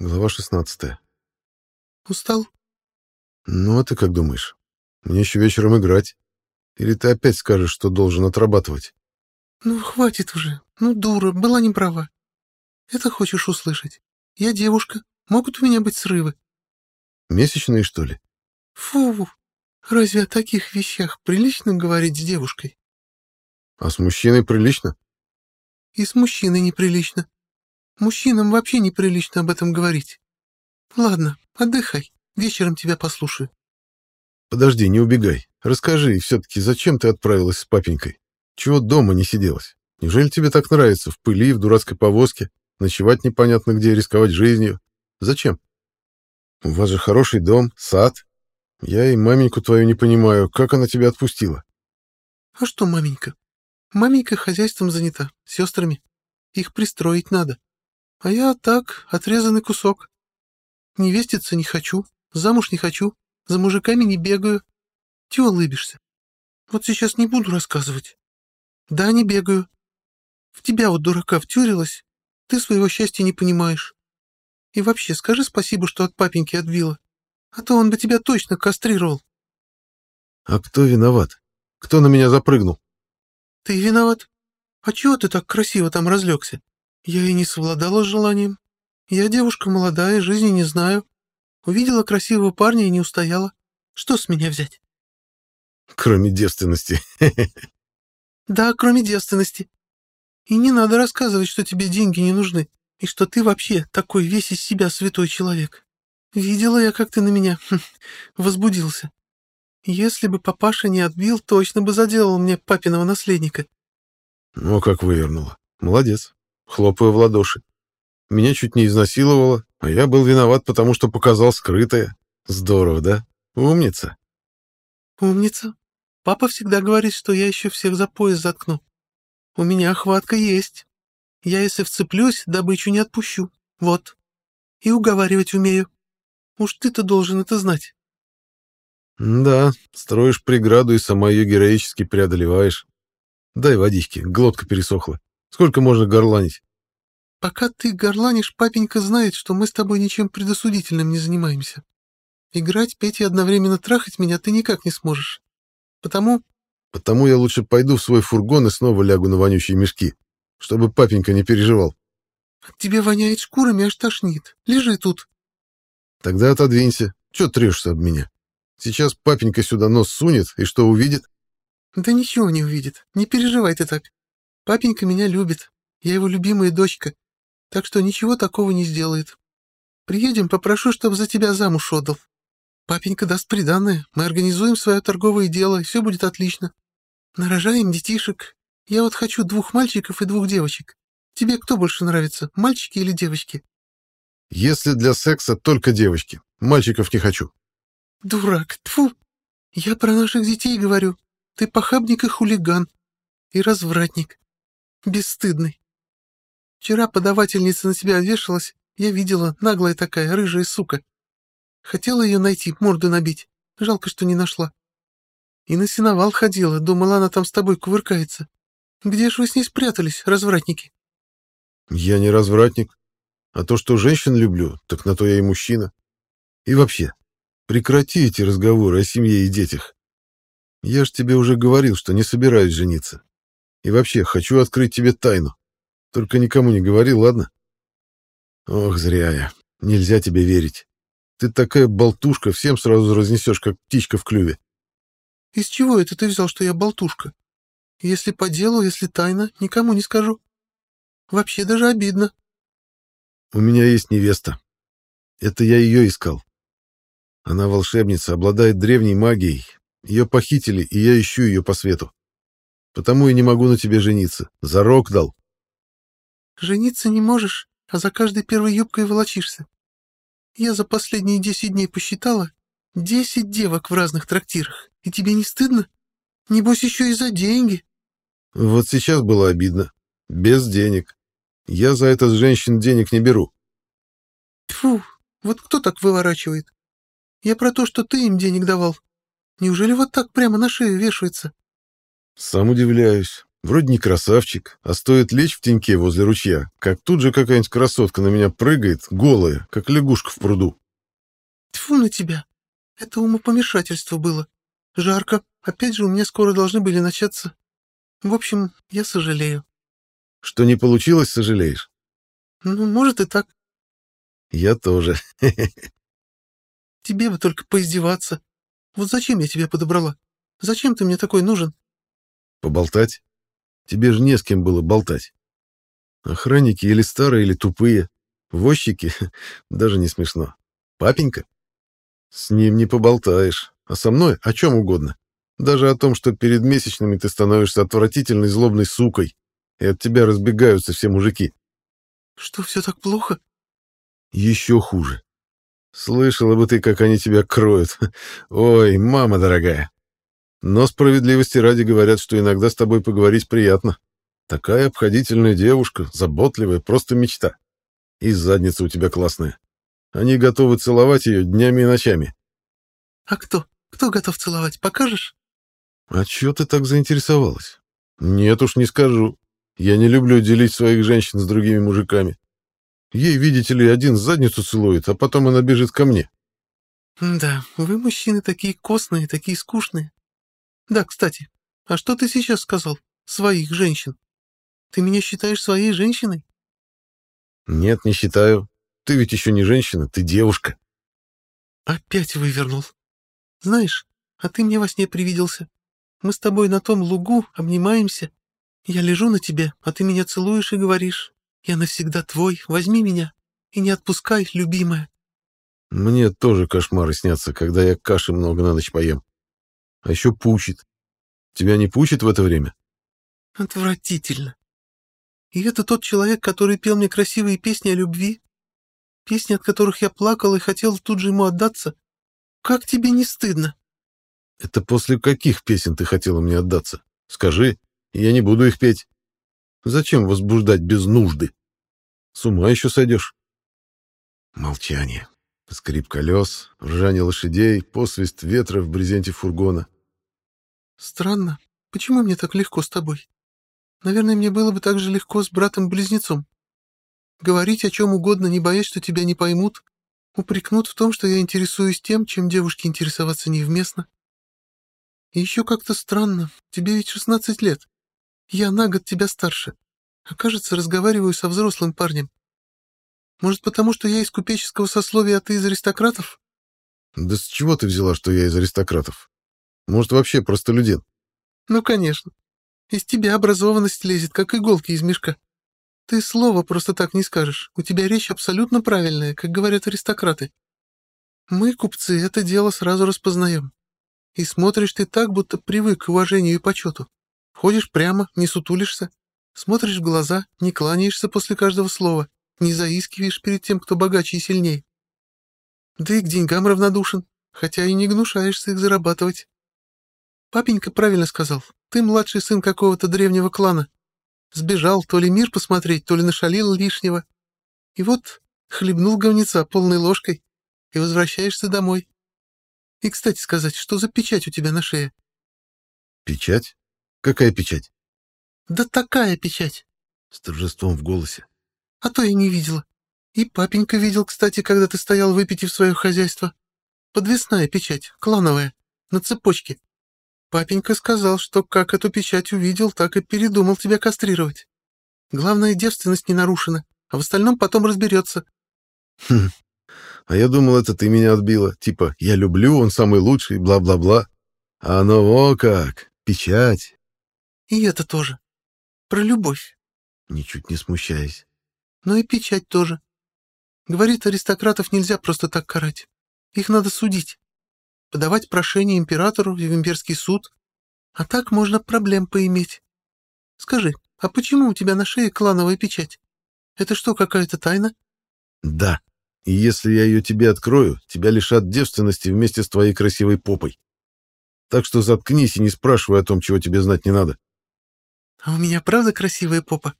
Глава 16. Устал? Ну, а ты как думаешь? Мне еще вечером играть. Или ты опять скажешь, что должен отрабатывать? Ну, хватит уже. Ну, дура, была не права. Это хочешь услышать? Я девушка. Могут у меня быть срывы? Месячные, что ли? Фу, разве о таких вещах прилично говорить с девушкой? А с мужчиной прилично? И с мужчиной неприлично. Мужчинам вообще неприлично об этом говорить. Ладно, отдыхай. Вечером тебя послушаю. Подожди, не убегай. Расскажи, все-таки, зачем ты отправилась с папенькой? Чего дома не сиделась? Неужели тебе так нравится в пыли, в дурацкой повозке, ночевать непонятно где, рисковать жизнью? Зачем? У вас же хороший дом, сад. Я и маменьку твою не понимаю, как она тебя отпустила. А что маменька? Маменька хозяйством занята, сестрами. Их пристроить надо. А я так, отрезанный кусок. Невеститься не хочу, замуж не хочу, за мужиками не бегаю. Чего улыбишься? Вот сейчас не буду рассказывать. Да, не бегаю. В тебя вот дурака втюрилась, ты своего счастья не понимаешь. И вообще скажи спасибо, что от папеньки отбила, а то он бы тебя точно кастрировал. А кто виноват? Кто на меня запрыгнул? Ты виноват. А чего ты так красиво там разлегся? Я и не совладала с желанием. Я девушка молодая, жизни не знаю. Увидела красивого парня и не устояла. Что с меня взять? Кроме девственности. Да, кроме девственности. И не надо рассказывать, что тебе деньги не нужны, и что ты вообще такой весь из себя святой человек. Видела я, как ты на меня хм, возбудился. Если бы папаша не отбил, точно бы заделал мне папиного наследника. Ну, как вывернула. Молодец. Хлопаю в ладоши. Меня чуть не изнасиловало, а я был виноват, потому что показал скрытое. Здорово, да? Умница. Умница. Папа всегда говорит, что я еще всех за пояс заткну. У меня охватка есть. Я, если вцеплюсь, добычу не отпущу. Вот. И уговаривать умею. Уж ты-то должен это знать. Да, строишь преграду и сама ее героически преодолеваешь. Дай водички, глотка пересохла. Сколько можно горланить? Пока ты горланишь, папенька знает, что мы с тобой ничем предосудительным не занимаемся. Играть, петь и одновременно трахать меня ты никак не сможешь. Потому... Потому я лучше пойду в свой фургон и снова лягу на вонючие мешки, чтобы папенька не переживал. От тебе воняет шкурами, аж тошнит. Лежи тут. Тогда отодвинься. Чего трешься об меня? Сейчас папенька сюда нос сунет, и что увидит? Да ничего не увидит. Не переживай ты так. Папенька меня любит. Я его любимая дочка. Так что ничего такого не сделает. Приедем, попрошу, чтобы за тебя замуж отдал. Папенька даст приданное, мы организуем свое торговое дело, и все будет отлично. Нарожаем детишек. Я вот хочу двух мальчиков и двух девочек. Тебе кто больше нравится, мальчики или девочки? Если для секса только девочки. Мальчиков не хочу. Дурак, тфу. Я про наших детей говорю. Ты похабник и хулиган. И развратник. Бесстыдный. Вчера подавательница на тебя вешалась, я видела, наглая такая, рыжая сука. Хотела ее найти, морду набить. Жалко, что не нашла. И на сеновал ходила, думала, она там с тобой кувыркается. Где ж вы с ней спрятались, развратники? Я не развратник. А то, что женщин люблю, так на то я и мужчина. И вообще, прекрати эти разговоры о семье и детях. Я ж тебе уже говорил, что не собираюсь жениться. И вообще, хочу открыть тебе тайну. Только никому не говори, ладно? Ох, зря я. Нельзя тебе верить. Ты такая болтушка, всем сразу разнесешь, как птичка в клюве. Из чего это ты взял, что я болтушка? Если по делу, если тайна, никому не скажу. Вообще даже обидно. У меня есть невеста. Это я ее искал. Она волшебница, обладает древней магией. Ее похитили, и я ищу ее по свету. Потому и не могу на тебе жениться. Зарок дал. Жениться не можешь, а за каждой первой юбкой волочишься. Я за последние десять дней посчитала десять девок в разных трактирах. И тебе не стыдно? Небось, еще и за деньги. Вот сейчас было обидно. Без денег. Я за это с женщин денег не беру. Тьфу, вот кто так выворачивает? Я про то, что ты им денег давал. Неужели вот так прямо на шею вешается? Сам удивляюсь. Вроде не красавчик, а стоит лечь в теньке возле ручья, как тут же какая-нибудь красотка на меня прыгает, голая, как лягушка в пруду. Тьфу на тебя! Это умопомешательство было. Жарко. Опять же, у меня скоро должны были начаться. В общем, я сожалею. Что не получилось, сожалеешь? Ну, может и так. Я тоже. Тебе бы только поиздеваться. Вот зачем я тебя подобрала? Зачем ты мне такой нужен? Поболтать? Тебе же не с кем было болтать. Охранники или старые, или тупые. Возчики? Даже не смешно. Папенька? С ним не поболтаешь. А со мной о чем угодно. Даже о том, что перед месячными ты становишься отвратительной злобной сукой, и от тебя разбегаются все мужики. Что, все так плохо? Еще хуже. Слышала бы ты, как они тебя кроют. Ой, мама дорогая. Но справедливости ради говорят, что иногда с тобой поговорить приятно. Такая обходительная девушка, заботливая, просто мечта. И задница у тебя классная. Они готовы целовать ее днями и ночами. А кто? Кто готов целовать? Покажешь? А чё ты так заинтересовалась? Нет уж, не скажу. Я не люблю делить своих женщин с другими мужиками. Ей, видите ли, один задницу целует, а потом она бежит ко мне. Да, вы, мужчины, такие костные, такие скучные. Да, кстати, а что ты сейчас сказал? Своих женщин. Ты меня считаешь своей женщиной? Нет, не считаю. Ты ведь еще не женщина, ты девушка. Опять вывернул. Знаешь, а ты мне во сне привиделся. Мы с тобой на том лугу обнимаемся. Я лежу на тебе, а ты меня целуешь и говоришь, я навсегда твой, возьми меня и не отпускай, любимая. Мне тоже кошмары снятся, когда я каши много на ночь поем. А еще пучит. Тебя не пучит в это время? Отвратительно. И это тот человек, который пел мне красивые песни о любви? Песни, от которых я плакал и хотел тут же ему отдаться? Как тебе не стыдно? Это после каких песен ты хотела мне отдаться? Скажи, я не буду их петь. Зачем возбуждать без нужды? С ума еще сойдешь. Молчание. Скрип колес, ржание лошадей, посвист ветра в брезенте фургона. Странно. Почему мне так легко с тобой? Наверное, мне было бы так же легко с братом-близнецом. Говорить о чем угодно, не боясь, что тебя не поймут, упрекнут в том, что я интересуюсь тем, чем девушке интересоваться невместно. И еще как-то странно. Тебе ведь 16 лет. Я на год тебя старше. А кажется, разговариваю со взрослым парнем. Может, потому что я из купеческого сословия, а ты из аристократов? Да с чего ты взяла, что я из аристократов? Может, вообще простолюдин? Ну, конечно. Из тебя образованность лезет, как иголки из мешка. Ты слова просто так не скажешь. У тебя речь абсолютно правильная, как говорят аристократы. Мы, купцы, это дело сразу распознаем. И смотришь ты так, будто привык к уважению и почету. Ходишь прямо, не сутулишься, смотришь в глаза, не кланяешься после каждого слова, не заискиваешь перед тем, кто богаче и сильнее. Да и к деньгам равнодушен, хотя и не гнушаешься их зарабатывать. Папенька правильно сказал, ты младший сын какого-то древнего клана. Сбежал то ли мир посмотреть, то ли нашалил лишнего. И вот хлебнул говнеца полной ложкой и возвращаешься домой. И, кстати сказать, что за печать у тебя на шее? Печать? Какая печать? Да такая печать. С торжеством в голосе. А то я не видела. И папенька видел, кстати, когда ты стоял выпитив свое хозяйство. Подвесная печать, клановая, на цепочке. Папенька сказал, что как эту печать увидел, так и передумал тебя кастрировать. Главное, девственность не нарушена, а в остальном потом разберется. Хм, а я думал, это ты меня отбила. Типа, я люблю, он самый лучший, бла-бла-бла. А оно о как, печать. И это тоже. Про любовь. Ничуть не смущаясь. Ну и печать тоже. Говорит, аристократов нельзя просто так карать. Их надо судить. Подавать прошение императору в имперский суд. А так можно проблем поиметь. Скажи, а почему у тебя на шее клановая печать? Это что, какая-то тайна? Да. И если я ее тебе открою, тебя лишат девственности вместе с твоей красивой попой. Так что заткнись и не спрашивай о том, чего тебе знать не надо. А у меня правда красивая попа?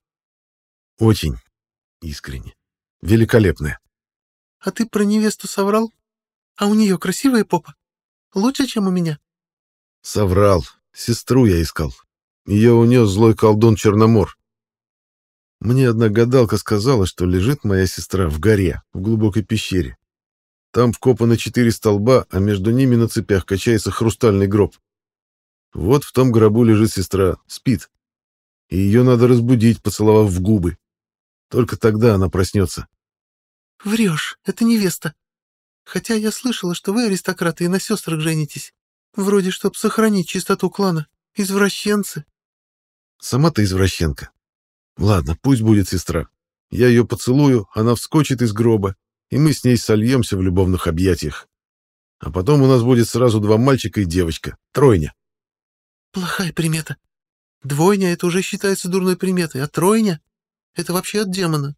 Очень. Искренне. Великолепная. А ты про невесту соврал? А у нее красивая попа? Лучше, чем у меня? Соврал. Сестру я искал. Ее унес злой колдун Черномор. Мне одна гадалка сказала, что лежит моя сестра в горе, в глубокой пещере. Там вкопаны четыре столба, а между ними на цепях качается хрустальный гроб. Вот в том гробу лежит сестра, спит. И ее надо разбудить, поцеловав в губы. Только тогда она проснется. — Врешь, это невеста. Хотя я слышала, что вы аристократы и на сестрах женитесь. Вроде, чтоб сохранить чистоту клана. Извращенцы. Сама ты извращенка. Ладно, пусть будет сестра. Я ее поцелую, она вскочит из гроба, и мы с ней сольемся в любовных объятиях. А потом у нас будет сразу два мальчика и девочка. Тройня. Плохая примета. Двойня — это уже считается дурной приметой, а тройня — это вообще от демона.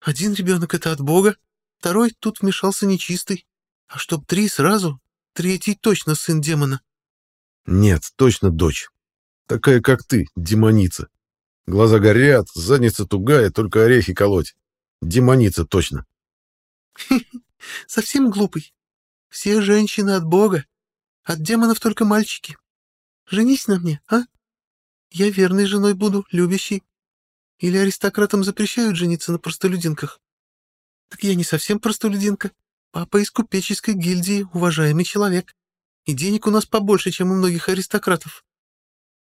Один ребенок — это от Бога, второй тут вмешался нечистый. А чтоб три сразу, третий точно сын демона. Нет, точно дочь. Такая, как ты, демоница. Глаза горят, задница тугая, только орехи колоть. Демоница точно. Совсем глупый. Все женщины от Бога. От демонов только мальчики. Женись на мне, а? Я верной женой буду, любящей. Или аристократам запрещают жениться на простолюдинках? Так я не совсем простолюдинка. Папа из купеческой гильдии, уважаемый человек. И денег у нас побольше, чем у многих аристократов.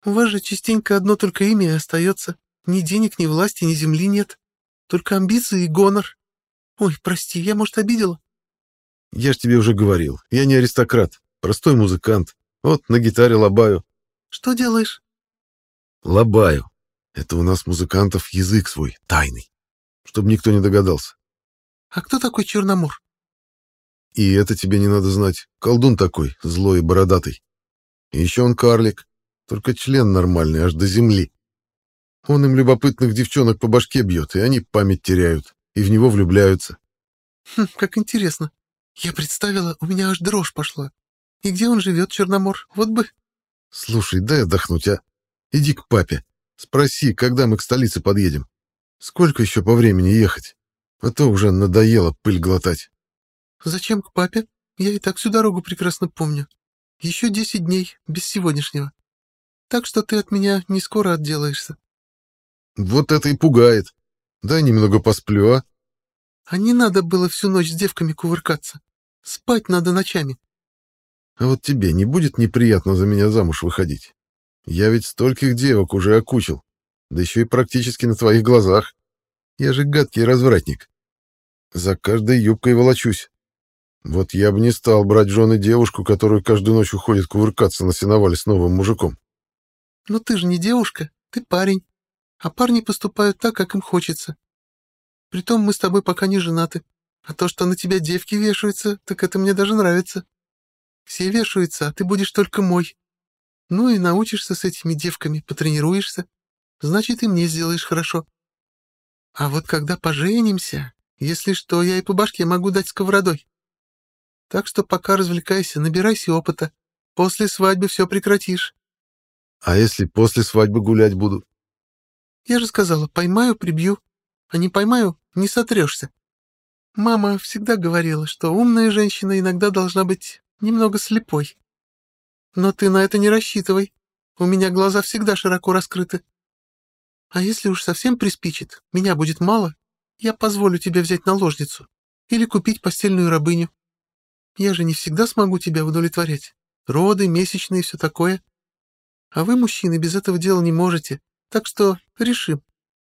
У вас же частенько одно только имя и остается. Ни денег, ни власти, ни земли нет. Только амбиции и гонор. Ой, прости, я, может, обидела? Я ж тебе уже говорил, я не аристократ, простой музыкант. Вот на гитаре лобаю. Что делаешь? Лобаю. Это у нас музыкантов язык свой, тайный. Чтобы никто не догадался. А кто такой Черномор? И это тебе не надо знать. Колдун такой, злой и бородатый. И еще он карлик, только член нормальный, аж до земли. Он им любопытных девчонок по башке бьет, и они память теряют, и в него влюбляются. Хм, как интересно. Я представила, у меня аж дрожь пошла. И где он живет, Черномор? Вот бы... Слушай, дай отдохнуть, а. Иди к папе. Спроси, когда мы к столице подъедем. Сколько еще по времени ехать? А то уже надоело пыль глотать. Зачем к папе? Я и так всю дорогу прекрасно помню. Еще десять дней, без сегодняшнего. Так что ты от меня не скоро отделаешься. Вот это и пугает. Дай немного посплю, а? А не надо было всю ночь с девками кувыркаться. Спать надо ночами. А вот тебе не будет неприятно за меня замуж выходить? Я ведь стольких девок уже окучил. Да еще и практически на твоих глазах. Я же гадкий развратник. За каждой юбкой волочусь. Вот я бы не стал брать жены девушку, которую каждую ночь уходит кувыркаться на сеновале с новым мужиком. Но ты же не девушка, ты парень. А парни поступают так, как им хочется. Притом мы с тобой пока не женаты. А то, что на тебя девки вешаются, так это мне даже нравится. Все вешаются, а ты будешь только мой. Ну и научишься с этими девками, потренируешься. Значит, и мне сделаешь хорошо. А вот когда поженимся, если что, я и по башке могу дать сковородой. Так что пока развлекайся, набирайся опыта. После свадьбы все прекратишь. А если после свадьбы гулять буду? Я же сказала, поймаю, прибью. А не поймаю, не сотрешься. Мама всегда говорила, что умная женщина иногда должна быть немного слепой. Но ты на это не рассчитывай. У меня глаза всегда широко раскрыты. А если уж совсем приспичит, меня будет мало, я позволю тебе взять наложницу или купить постельную рабыню. Я же не всегда смогу тебя удовлетворять. Роды, месячные и все такое. А вы, мужчины, без этого дела не можете. Так что решим.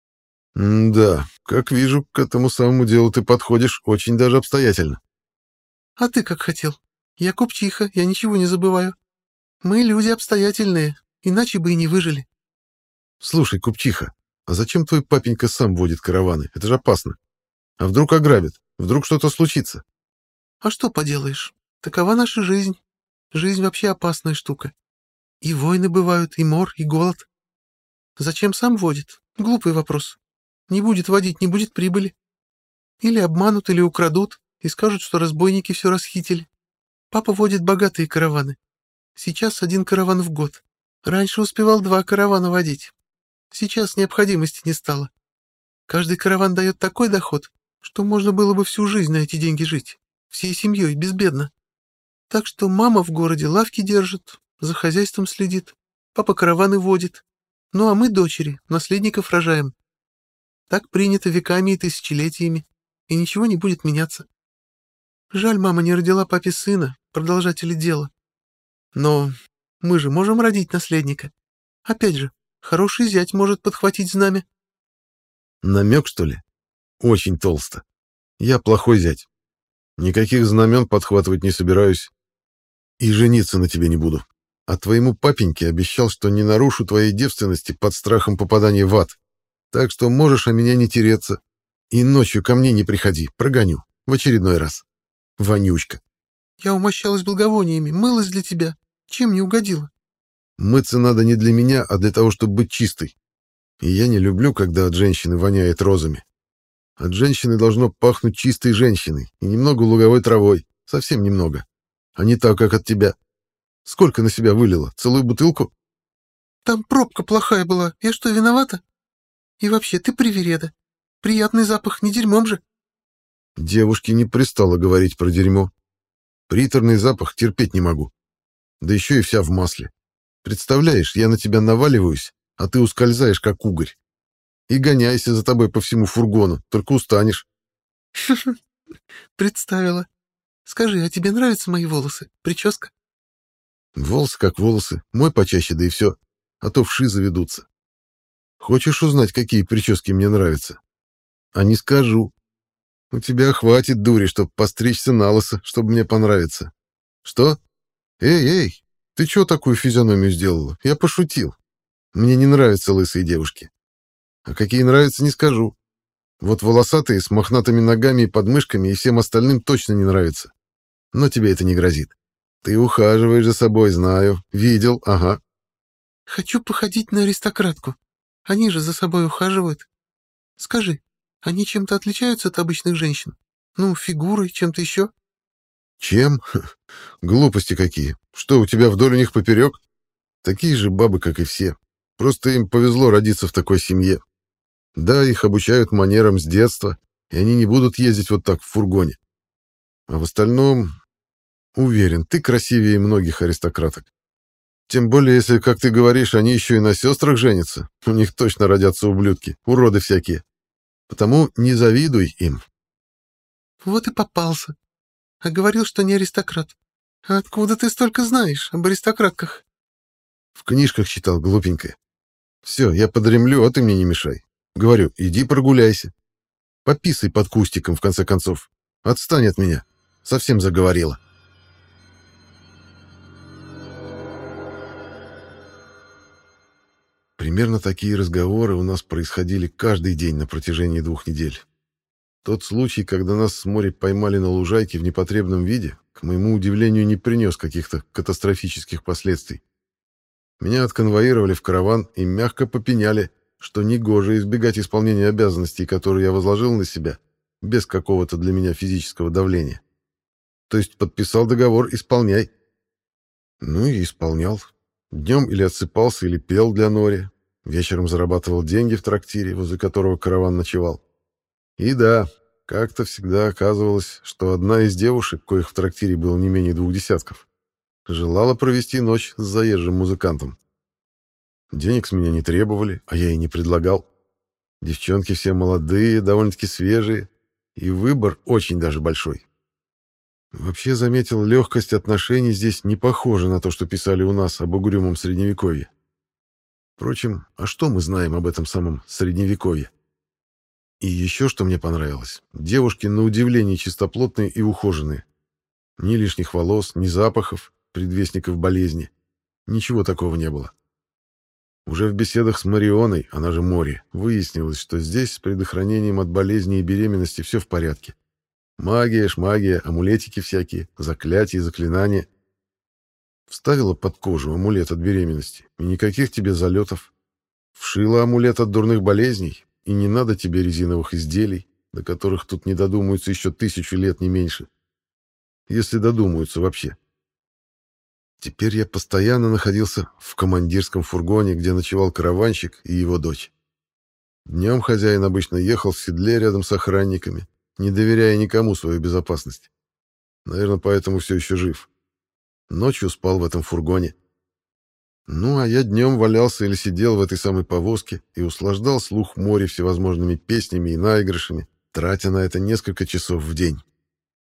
— Да, как вижу, к этому самому делу ты подходишь очень даже обстоятельно. — А ты как хотел. Я купчиха, я ничего не забываю. Мы люди обстоятельные, иначе бы и не выжили. — Слушай, купчиха, а зачем твой папенька сам водит караваны? Это же опасно. А вдруг ограбит? Вдруг что-то случится? А что поделаешь? Такова наша жизнь. Жизнь вообще опасная штука. И войны бывают, и мор, и голод. Зачем сам водит? Глупый вопрос. Не будет водить, не будет прибыли. Или обманут, или украдут, и скажут, что разбойники все расхитили. Папа водит богатые караваны. Сейчас один караван в год. Раньше успевал два каравана водить. Сейчас необходимости не стало. Каждый караван дает такой доход, что можно было бы всю жизнь на эти деньги жить всей семьей, безбедно. Так что мама в городе лавки держит, за хозяйством следит, папа караваны водит, Ну а мы дочери, наследников рожаем. Так принято веками и тысячелетиями, и ничего не будет меняться. Жаль, мама не родила папе сына, продолжателя дела. Но мы же можем родить наследника. Опять же, хороший зять может подхватить знамя. Намек, что ли? Очень толсто. Я плохой зять. Никаких знамен подхватывать не собираюсь. И жениться на тебе не буду. А твоему папеньке обещал, что не нарушу твоей девственности под страхом попадания в ад. Так что можешь о меня не тереться. И ночью ко мне не приходи, прогоню. В очередной раз. Вонючка. Я умощалась благовониями, мылась для тебя. Чем не угодила? Мыться надо не для меня, а для того, чтобы быть чистой. И я не люблю, когда от женщины воняет розами. От женщины должно пахнуть чистой женщиной и немного луговой травой. Совсем немного. А не так, как от тебя. Сколько на себя вылила? Целую бутылку? Там пробка плохая была. Я что, виновата? И вообще, ты привереда. Приятный запах, не дерьмом же. Девушке не пристало говорить про дерьмо. Приторный запах терпеть не могу. Да еще и вся в масле. Представляешь, я на тебя наваливаюсь, а ты ускользаешь, как угорь. И гоняйся за тобой по всему фургону, только устанешь. Представила. Скажи, а тебе нравятся мои волосы? Прическа? Волосы как волосы. Мой почаще, да и все. А то вши заведутся. Хочешь узнать, какие прически мне нравятся? А не скажу. У тебя хватит дури, чтобы постричься на лысо, чтобы мне понравиться. Что? Эй, эй, ты чего такую физиономию сделала? Я пошутил. Мне не нравятся лысые девушки. А какие нравятся, не скажу. Вот волосатые, с мохнатыми ногами и подмышками, и всем остальным точно не нравятся. Но тебе это не грозит. Ты ухаживаешь за собой, знаю. Видел, ага. Хочу походить на аристократку. Они же за собой ухаживают. Скажи, они чем-то отличаются от обычных женщин? Ну, фигурой, чем-то еще? Чем? Глупости какие. Что, у тебя вдоль у них поперек? Такие же бабы, как и все. Просто им повезло родиться в такой семье. Да, их обучают манерам с детства, и они не будут ездить вот так в фургоне. А в остальном, уверен, ты красивее многих аристократок. Тем более, если, как ты говоришь, они еще и на сестрах женятся. У них точно родятся ублюдки, уроды всякие. Потому не завидуй им. Вот и попался. А говорил, что не аристократ. А откуда ты столько знаешь об аристократках? В книжках читал, глупенькая. Все, я подремлю, а ты мне не мешай. Говорю, иди прогуляйся. Пописай под кустиком, в конце концов. Отстань от меня. Совсем заговорила. Примерно такие разговоры у нас происходили каждый день на протяжении двух недель. Тот случай, когда нас с моря поймали на лужайке в непотребном виде, к моему удивлению, не принес каких-то катастрофических последствий. Меня отконвоировали в караван и мягко попеняли, что негоже избегать исполнения обязанностей, которые я возложил на себя, без какого-то для меня физического давления. То есть подписал договор «исполняй». Ну и исполнял. Днем или отсыпался, или пел для Нори. Вечером зарабатывал деньги в трактире, возле которого караван ночевал. И да, как-то всегда оказывалось, что одна из девушек, коих в трактире было не менее двух десятков, желала провести ночь с заезжим музыкантом. Денег с меня не требовали, а я и не предлагал. Девчонки все молодые, довольно-таки свежие, и выбор очень даже большой. Вообще заметил, легкость отношений здесь не похожа на то, что писали у нас об угрюмом Средневековье. Впрочем, а что мы знаем об этом самом Средневековье? И еще что мне понравилось. Девушки на удивление чистоплотные и ухоженные. Ни лишних волос, ни запахов, предвестников болезни. Ничего такого не было. Уже в беседах с Марионой, она же Мори, выяснилось, что здесь с предохранением от болезни и беременности все в порядке. Магия, шмагия, амулетики всякие, заклятия заклинания. Вставила под кожу амулет от беременности, и никаких тебе залетов. Вшила амулет от дурных болезней, и не надо тебе резиновых изделий, до которых тут не додумаются еще тысячу лет, не меньше. Если додумаются вообще. Теперь я постоянно находился в командирском фургоне, где ночевал караванщик и его дочь. Днем хозяин обычно ехал в седле рядом с охранниками, не доверяя никому свою безопасность. Наверное, поэтому все еще жив. Ночью спал в этом фургоне. Ну, а я днем валялся или сидел в этой самой повозке и услаждал слух моря всевозможными песнями и наигрышами, тратя на это несколько часов в день.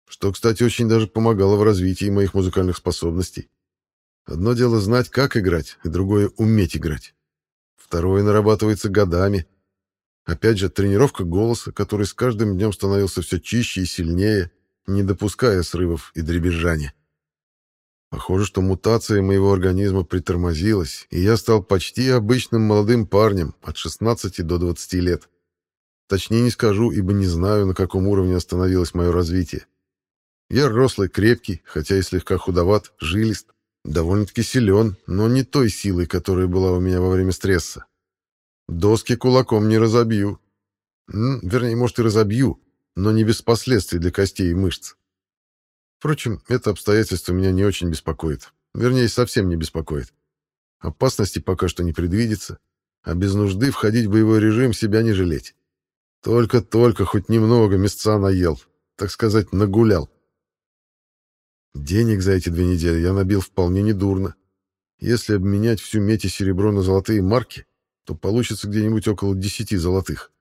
Что, кстати, очень даже помогало в развитии моих музыкальных способностей. Одно дело знать, как играть, и другое — уметь играть. Второе нарабатывается годами. Опять же, тренировка голоса, который с каждым днем становился все чище и сильнее, не допуская срывов и дребезжания. Похоже, что мутация моего организма притормозилась, и я стал почти обычным молодым парнем от 16 до 20 лет. Точнее не скажу, ибо не знаю, на каком уровне остановилось мое развитие. Я рослый, крепкий, хотя и слегка худоват, жилист, довольно-таки силен, но не той силой, которая была у меня во время стресса. Доски кулаком не разобью. Вернее, может, и разобью, но не без последствий для костей и мышц. Впрочем, это обстоятельство меня не очень беспокоит. Вернее, совсем не беспокоит. Опасности пока что не предвидится, а без нужды входить в боевой режим себя не жалеть. Только-только хоть немного мясца наел, так сказать, нагулял. Денег за эти две недели я набил вполне недурно. Если обменять всю медь и серебро на золотые марки, то получится где-нибудь около десяти золотых.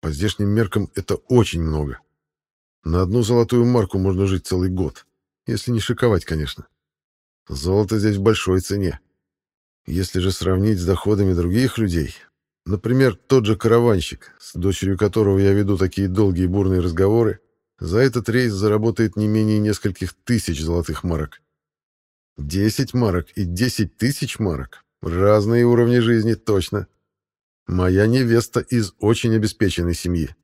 По здешним меркам это очень много. На одну золотую марку можно жить целый год, если не шиковать, конечно. Золото здесь в большой цене. Если же сравнить с доходами других людей, например, тот же караванщик, с дочерью которого я веду такие долгие бурные разговоры, за этот рейс заработает не менее нескольких тысяч золотых марок. Десять марок и десять тысяч марок. Разные уровни жизни, точно. Моя невеста из очень обеспеченной семьи.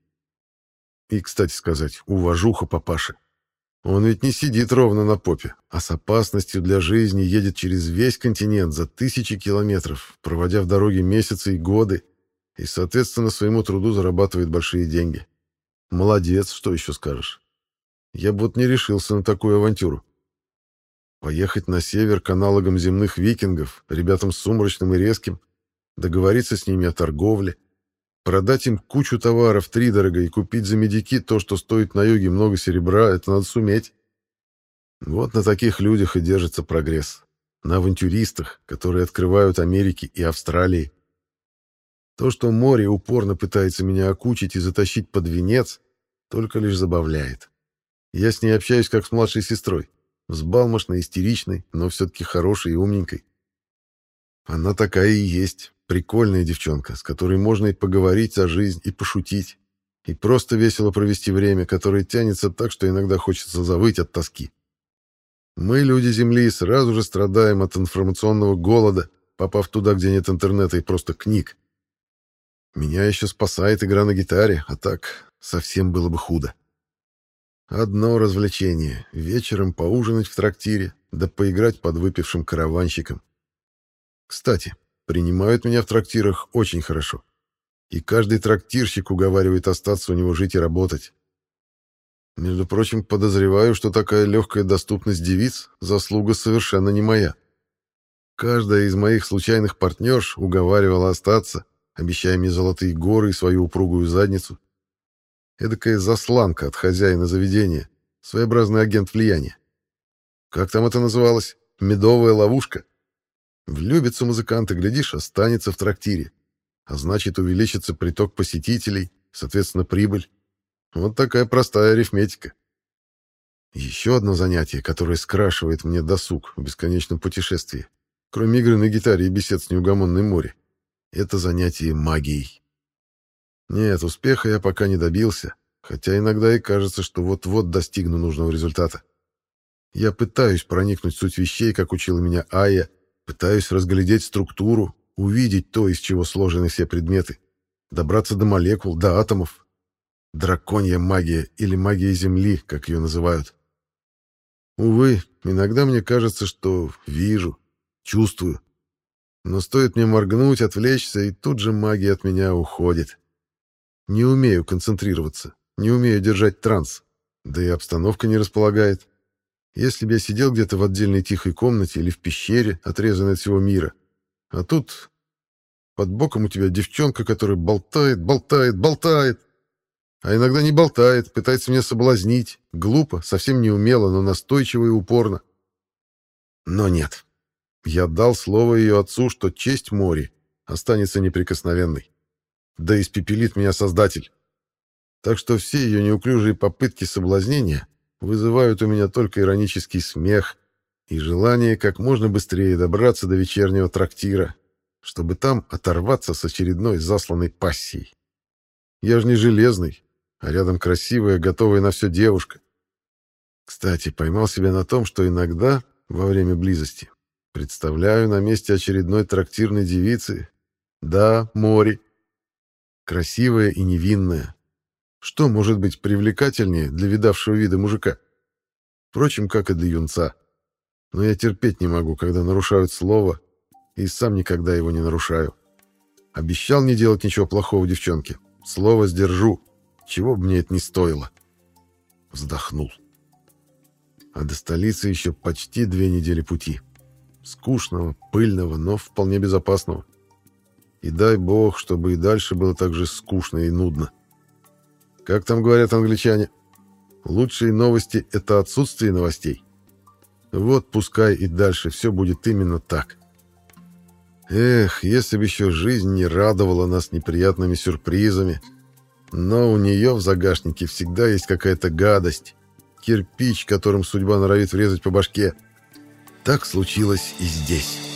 И, кстати сказать, уважуха папаши. Он ведь не сидит ровно на попе, а с опасностью для жизни едет через весь континент за тысячи километров, проводя в дороге месяцы и годы, и, соответственно, своему труду зарабатывает большие деньги. Молодец, что еще скажешь. Я бы вот не решился на такую авантюру. Поехать на север к аналогам земных викингов, ребятам сумрачным и резким, договориться с ними о торговле, продать им кучу товаров втридорого и купить за медики то, что стоит на юге много серебра, это надо суметь. Вот на таких людях и держится прогресс. На авантюристах, которые открывают Америки и Австралии. То, что море упорно пытается меня окучить и затащить под венец, только лишь забавляет. Я с ней общаюсь как с младшей сестрой, взбалмошной, истеричной, но все-таки хорошей и умненькой. Она такая и есть, прикольная девчонка, с которой можно и поговорить о жизни, и пошутить, и просто весело провести время, которое тянется так, что иногда хочется завыть от тоски. Мы, люди Земли, сразу же страдаем от информационного голода, попав туда, где нет интернета и просто книг. Меня еще спасает игра на гитаре, а так совсем было бы худо. Одно развлечение — вечером поужинать в трактире, да поиграть под выпившим караванщиком. Кстати, принимают меня в трактирах очень хорошо. И каждый трактирщик уговаривает остаться у него жить и работать. Между прочим, подозреваю, что такая легкая доступность девиц — заслуга совершенно не моя. Каждая из моих случайных партнерш уговаривала остаться, обещая мне золотые горы и свою упругую задницу. Эдакая засланка от хозяина заведения, своеобразный агент влияния. Как там это называлось? Медовая ловушка? Влюбится музыкант и, глядишь, останется в трактире. А значит, увеличится приток посетителей, соответственно, прибыль. Вот такая простая арифметика. Еще одно занятие, которое скрашивает мне досуг в бесконечном путешествии, кроме игры на гитаре и бесед с неугомонной море это занятие магией. Нет, успеха я пока не добился, хотя иногда и кажется, что вот-вот достигну нужного результата. Я пытаюсь проникнуть в суть вещей, как учила меня Ая, пытаюсь разглядеть структуру, увидеть то, из чего сложены все предметы, добраться до молекул, до атомов. Драконья магия или магия Земли, как ее называют. Увы, иногда мне кажется, что вижу, чувствую, но стоит мне моргнуть, отвлечься, и тут же магия от меня уходит. Не умею концентрироваться, не умею держать транс, да и обстановка не располагает. Если бы я сидел где-то в отдельной тихой комнате или в пещере, отрезанной от всего мира, а тут под боком у тебя девчонка, которая болтает, болтает, болтает, а иногда не болтает, пытается меня соблазнить, глупо, совсем неумело, но настойчиво и упорно. Но нет, Я дал слово ее отцу, что честь Мори останется неприкосновенной. Да испепелит меня Создатель. Так что все ее неуклюжие попытки соблазнения вызывают у меня только иронический смех и желание как можно быстрее добраться до вечернего трактира, чтобы там оторваться с очередной засланной пассией. Я же не железный, а рядом красивая, готовая на все девушка. Кстати, поймал себя на том, что иногда, во время близости, представляю на месте очередной трактирной девицы, да, море, красивая и невинная. Что может быть привлекательнее для видавшего вида мужика? Впрочем, как и для юнца. Но я терпеть не могу, когда нарушают слово, и сам никогда его не нарушаю. Обещал не делать ничего плохого девчонке. Слово сдержу, чего бы мне это не стоило. Вздохнул. А до столицы еще почти две недели пути. Скучного, пыльного, но вполне безопасного. И дай бог, чтобы и дальше было так же скучно и нудно. Как там говорят англичане? Лучшие новости — это отсутствие новостей. Вот пускай и дальше все будет именно так. Эх, если бы еще жизнь не радовала нас неприятными сюрпризами. Но у нее в загашнике всегда есть какая-то гадость. Кирпич, которым судьба норовит врезать по башке. Так случилось и здесь».